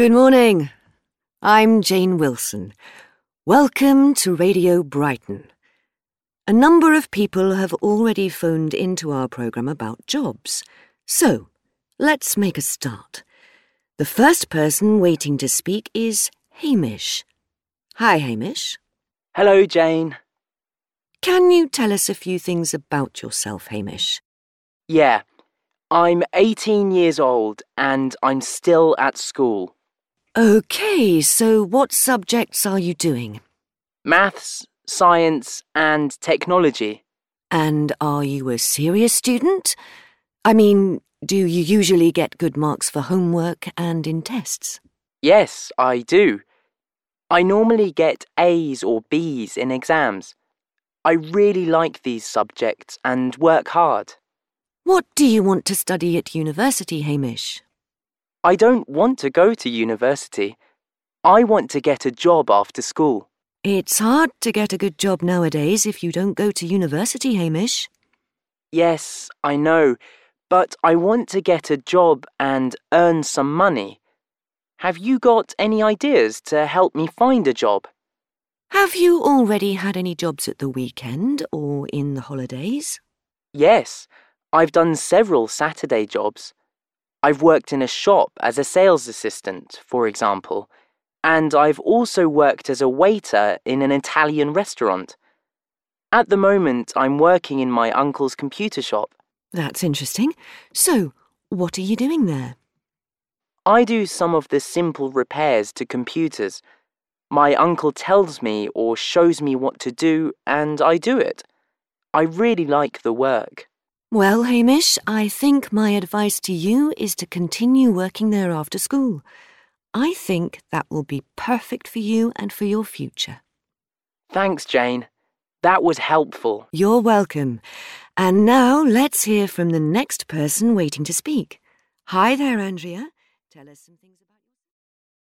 Good morning. I'm Jane Wilson. Welcome to Radio Brighton. A number of people have already phoned into our programme about jobs. So, let's make a start. The first person waiting to speak is Hamish. Hi, Hamish. Hello, Jane. Can you tell us a few things about yourself, Hamish? Yeah, I'm 18 years old and I'm still at school. OK, so what subjects are you doing? Maths, science, and technology. And are you a serious student? I mean, do you usually get good marks for homework and in tests? Yes, I do. I normally get A's or B's in exams. I really like these subjects and work hard. What do you want to study at university, Hamish? I don't want to go to university. I want to get a job after school. It's hard to get a good job nowadays if you don't go to university, Hamish. Yes, I know, but I want to get a job and earn some money. Have you got any ideas to help me find a job? Have you already had any jobs at the weekend or in the holidays? Yes, I've done several Saturday jobs. I've worked in a shop as a sales assistant, for example, and I've also worked as a waiter in an Italian restaurant. At the moment, I'm working in my uncle's computer shop. That's interesting. So, what are you doing there? I do some of the simple repairs to computers. My uncle tells me or shows me what to do, and I do it. I really like the work. Well, Hamish, I think my advice to you is to continue working there after school. I think that will be perfect for you and for your future. Thanks, Jane. That was helpful. You're welcome. And now let's hear from the next person waiting to speak. Hi there, Andrea. Tell us some things about